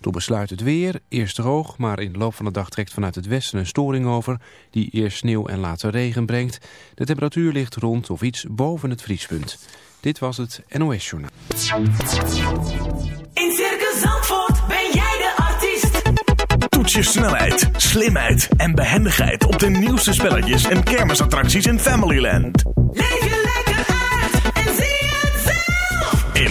Door besluit het weer, eerst droog, maar in de loop van de dag trekt vanuit het westen een storing over... die eerst sneeuw en later regen brengt. De temperatuur ligt rond of iets boven het vriespunt. Dit was het NOS Journaal. In Circus Zandvoort ben jij de artiest. Toets je snelheid, slimheid en behendigheid op de nieuwste spelletjes en kermisattracties in Familyland. Leef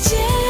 结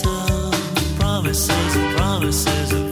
promises promises promises.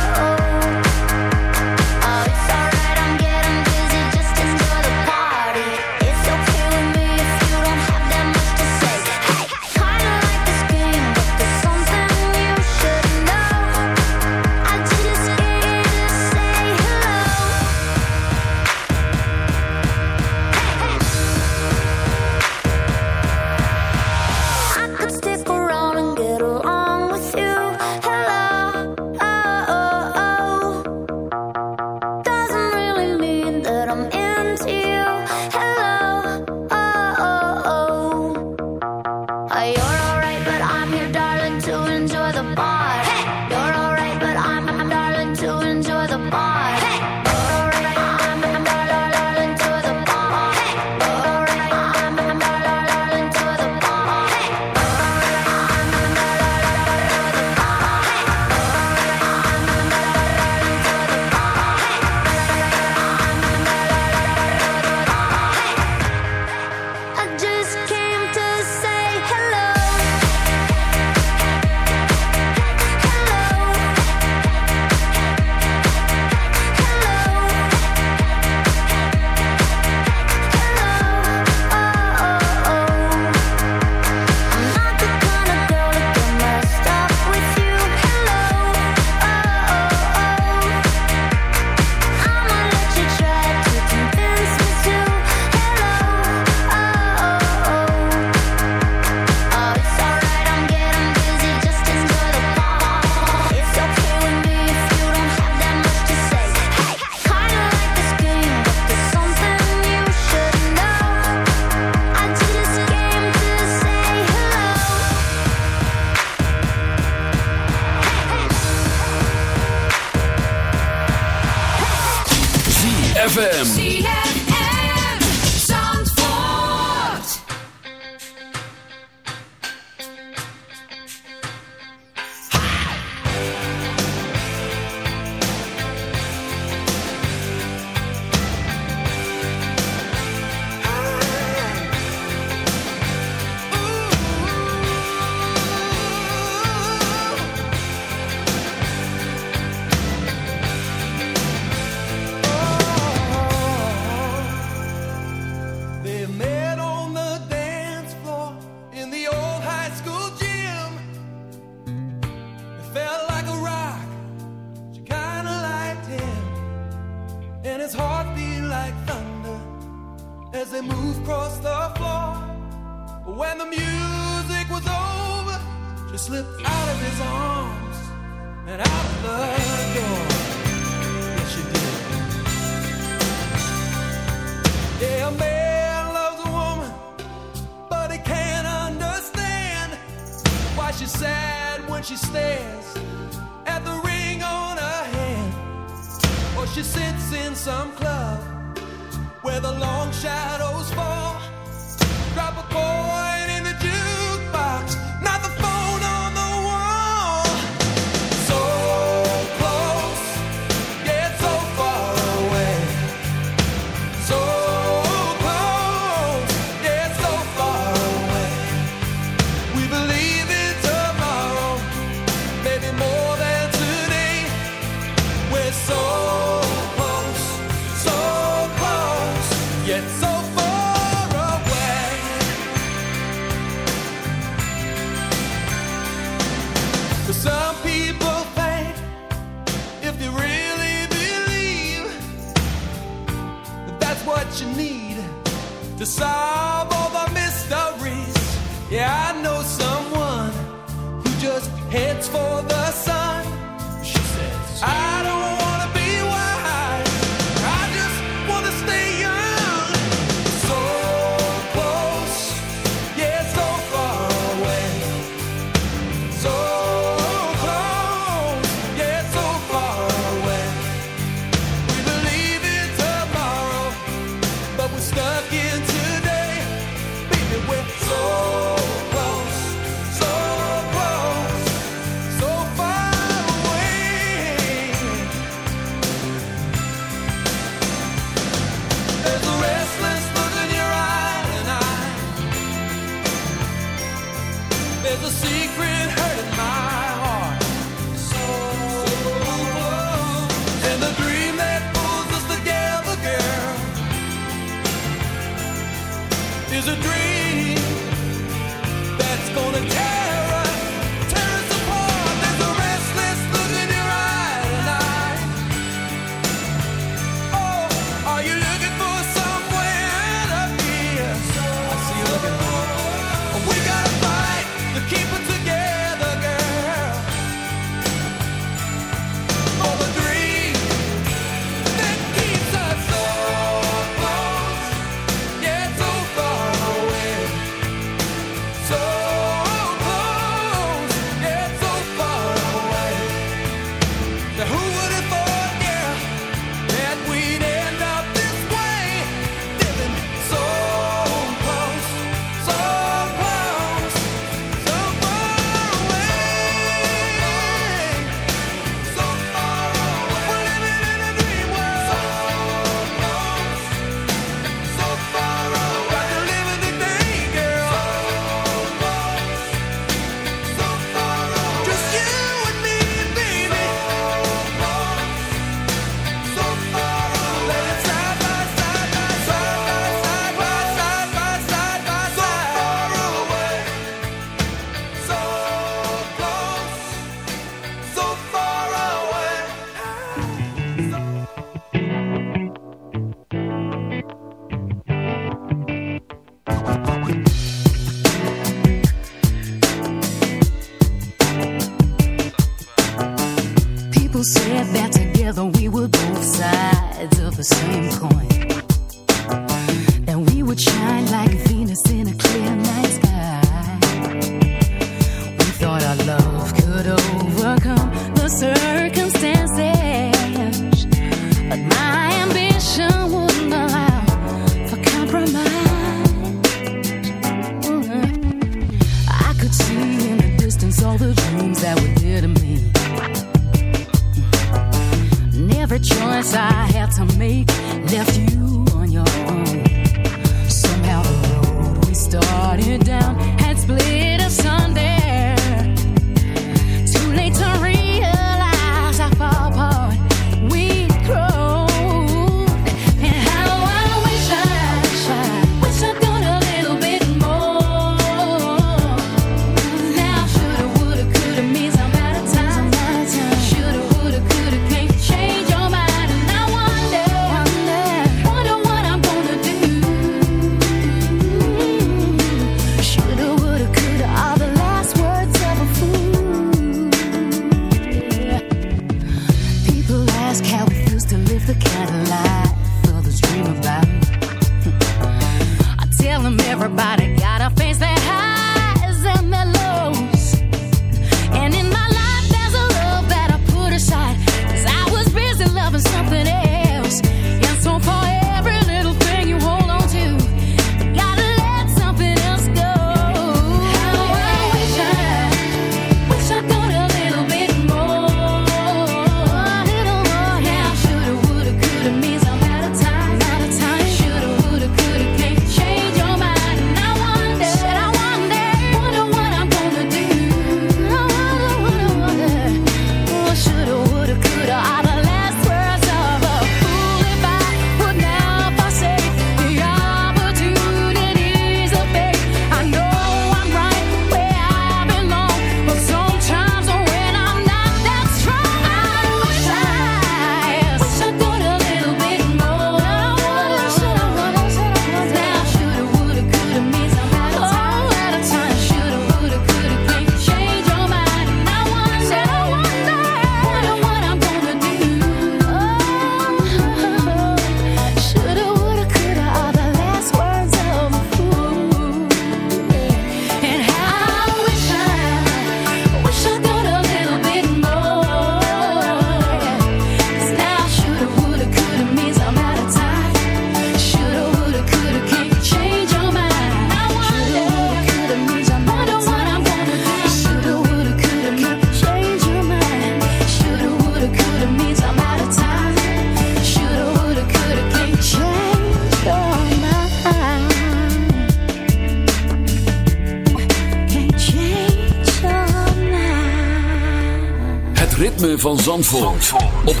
van Zandvoort, op 106.9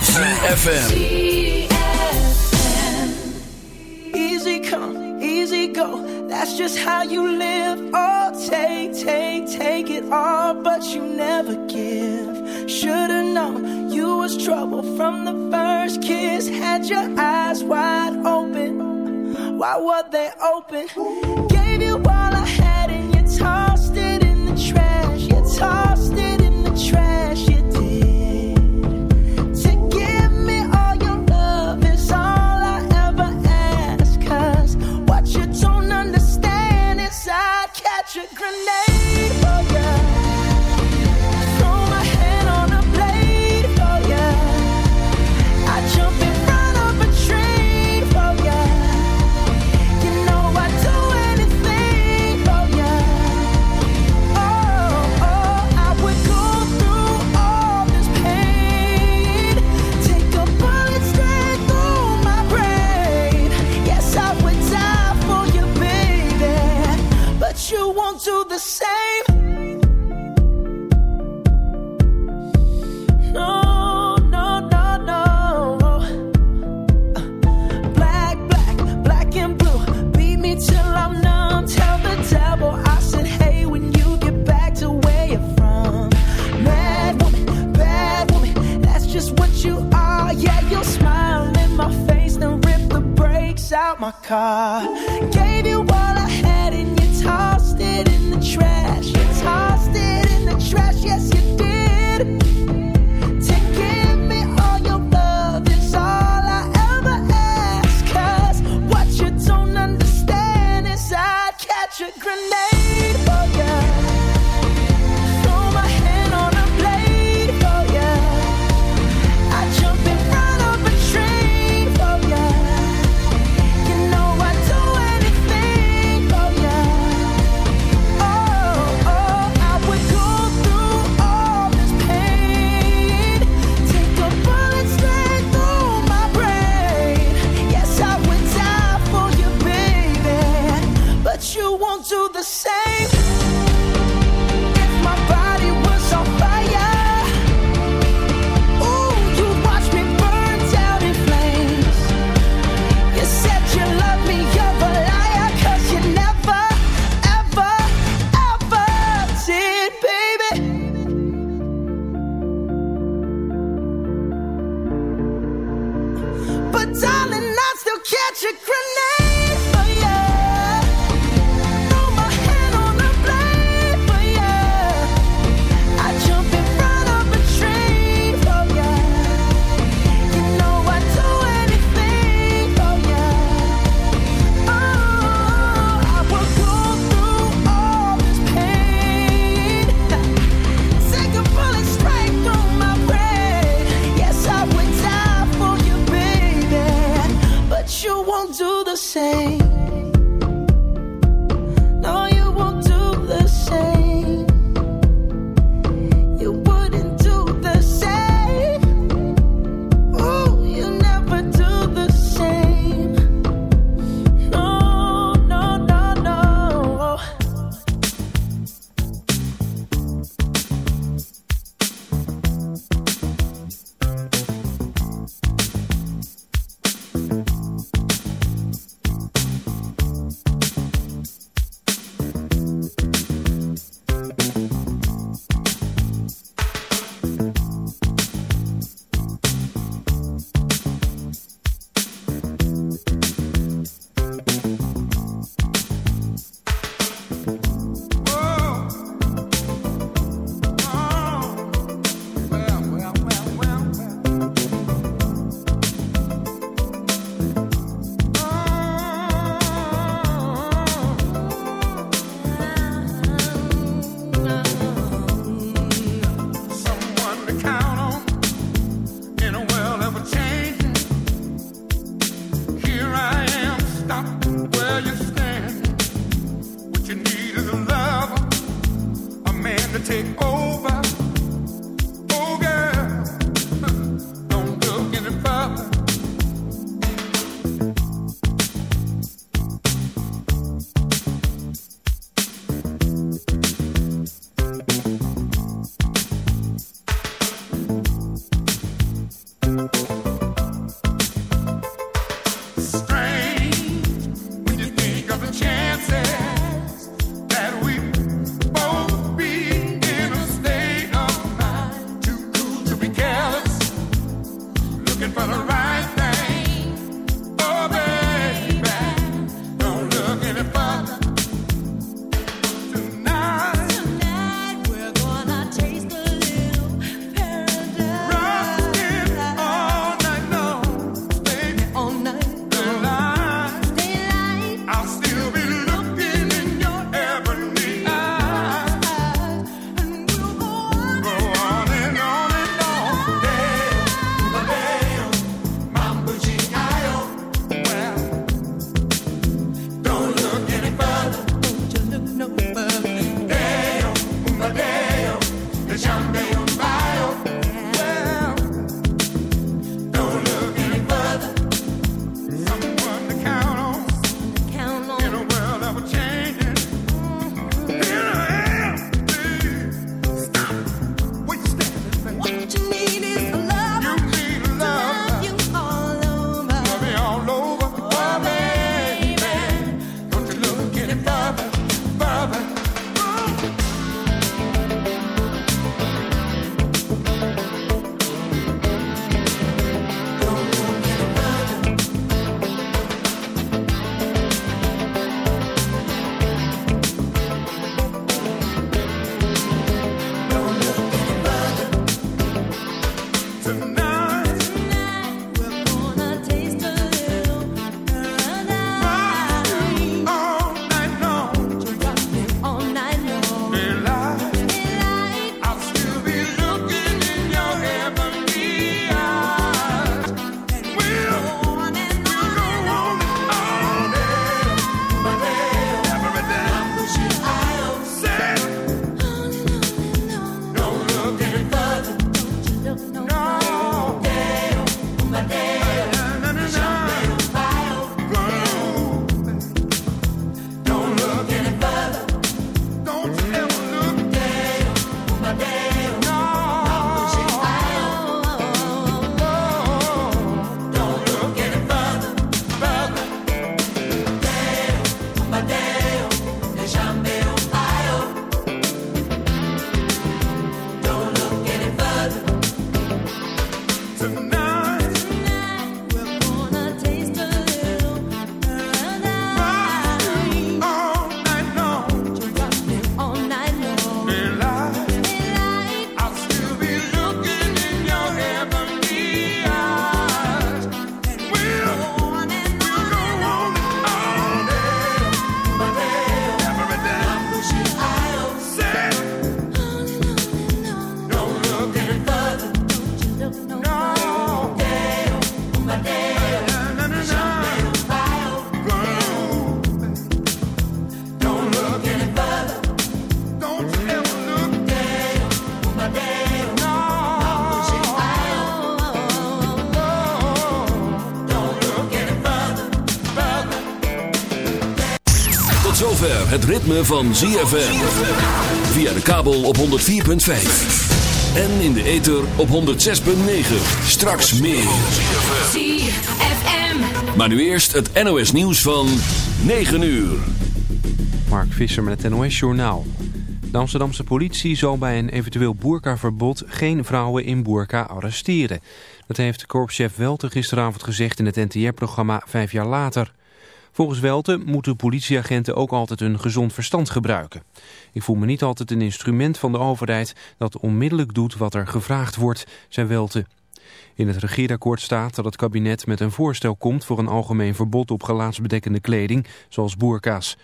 CFFM Easy come, easy go. That's just how you live. Oh, take, take, take it all But you never give. Should've known you was trouble From the first kiss. Had your eyes wide open. Why were they open? Het ritme van ZFM. Via de kabel op 104.5. En in de ether op 106.9. Straks meer. ZFM. Maar nu eerst het NOS nieuws van 9 uur. Mark Visser met het NOS-journaal. De Amsterdamse politie zal bij een eventueel boerkaverbod geen vrouwen in boerka arresteren. Dat heeft korpschef Welte gisteravond gezegd in het NTR-programma Vijf jaar later. Volgens Welte moeten politieagenten ook altijd hun gezond verstand gebruiken. Ik voel me niet altijd een instrument van de overheid dat onmiddellijk doet wat er gevraagd wordt, zei Welte. In het regeerakkoord staat dat het kabinet met een voorstel komt voor een algemeen verbod op gelaatsbedekkende kleding, zoals boerka's.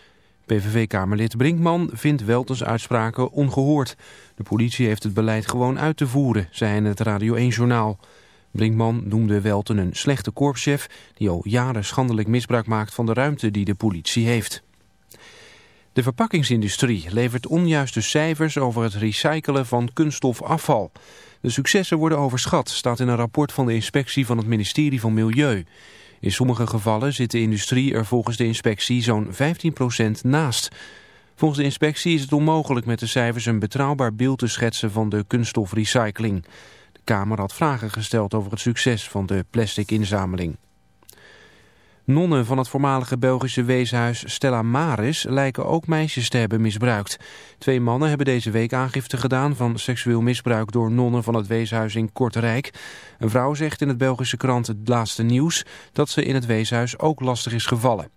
PVV-kamerlid Brinkman vindt Weltens uitspraken ongehoord. De politie heeft het beleid gewoon uit te voeren, zei hij in het Radio 1-journaal. Brinkman noemde Welten een slechte korpschef die al jaren schandelijk misbruik maakt van de ruimte die de politie heeft. De verpakkingsindustrie levert onjuiste cijfers over het recyclen van kunststofafval. De successen worden overschat, staat in een rapport van de inspectie van het ministerie van Milieu. In sommige gevallen zit de industrie er volgens de inspectie zo'n 15% naast. Volgens de inspectie is het onmogelijk met de cijfers een betrouwbaar beeld te schetsen van de kunststofrecycling. Kamer had vragen gesteld over het succes van de plastic inzameling. Nonnen van het voormalige Belgische weeshuis Stella Maris lijken ook meisjes te hebben misbruikt. Twee mannen hebben deze week aangifte gedaan van seksueel misbruik door nonnen van het weeshuis in Kortrijk. Een vrouw zegt in het Belgische krant Het Laatste Nieuws dat ze in het weeshuis ook lastig is gevallen.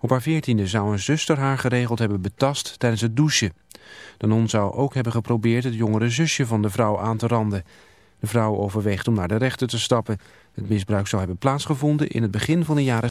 Op haar veertiende zou een zuster haar geregeld hebben betast tijdens het douchen. De non zou ook hebben geprobeerd het jongere zusje van de vrouw aan te randen. De vrouw overweegt om naar de rechter te stappen. Het misbruik zou hebben plaatsgevonden in het begin van de jaren